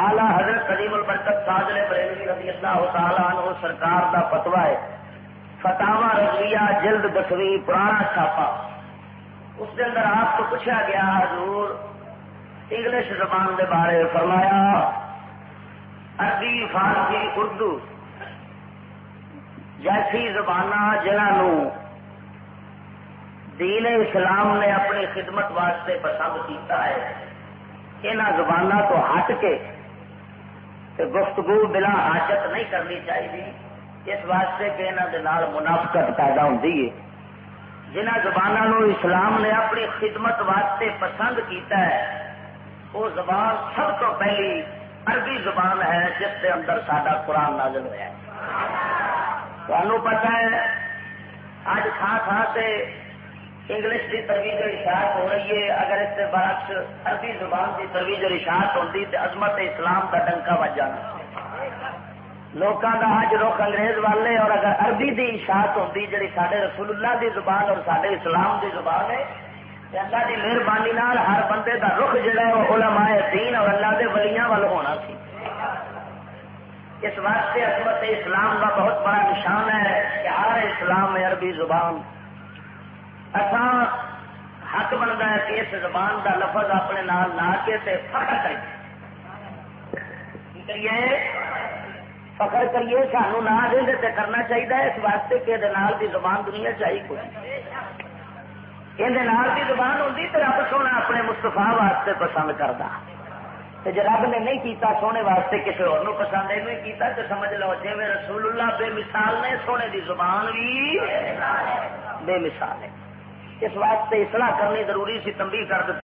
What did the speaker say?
آلہ حضرت قدیم البرکت ساجل بریلوی رضی اللہ تعالیٰ عنہ سرکار دا فتوا ہے. فتح رضویہ جلد دسویں پرانا چھاپا اس کے اندر آپ کو پوچھا گیا، حضور، انگلش زبان کے بارے فرمایا، عربی، فارسی، اردو، جیسی زبان جنہوں دین اسلام نے اپنی خدمت واسطے پسند کیتا ہے یہاں زبان تو ہٹ کے گفتگو بلا حاجت نہیں کرنی چاہیے۔ اس واسطے کہ یہاں منافقت پیدا ہوتی ہے۔ جنہ زبانوں اسلام نے اپنی خدمت واسطے پسند کیتا ہے وہ زبان سب تو پہلی عربی زبان ہے، جس کے اندر سڈا قرآن نازل ہوا ہے۔ پتا ہے اج تھان تھان سے انگلش کی ترویج اشاعت ہو رہی ہے۔ اگر اس کے برعکس عربی زبان کی ترویج اشاعت ہوتی تو عظمت اسلام کا ڈنکا بج جانا۔ لوگوں کا اج رخ انگریز والے اور اگر عربی کی اشاعت ہوتی جی سارے رسول اللہ کی زبان اور سارے اسلام کی زبان ہے اللہ کی مہربانی ہر بندے کا رخ جہا ہے، وہ علماء دین اور اللہ کے ولیاں وال ہونا سی۔ اس واسطے عظمت اسلام کا بہت بڑا نشان ہے کہ ہر اسلام میں عربی زبان حق بنتا ہے کہ اس زبان کا لفظ اپنے نال لا کے فخر کریے۔ فخر کریے سانو نہ دے تے کرنا چاہیے اس واسطے کہ دی زبان دنیا چاہیے کچھ یہ زبان ہوتی تو رب سونا اپنے مستفا واسطے پسند کرتا جی رب نے نہیں کیتا سونے واسطے کسی اور پسند یہ کیتا تو سمجھ لو جی رسول اللہ بے مثال نے سونے دی زبان بھی بے مثال ہے۔ اس واسطے اصلاح کرنی ضروری سی تمبی کر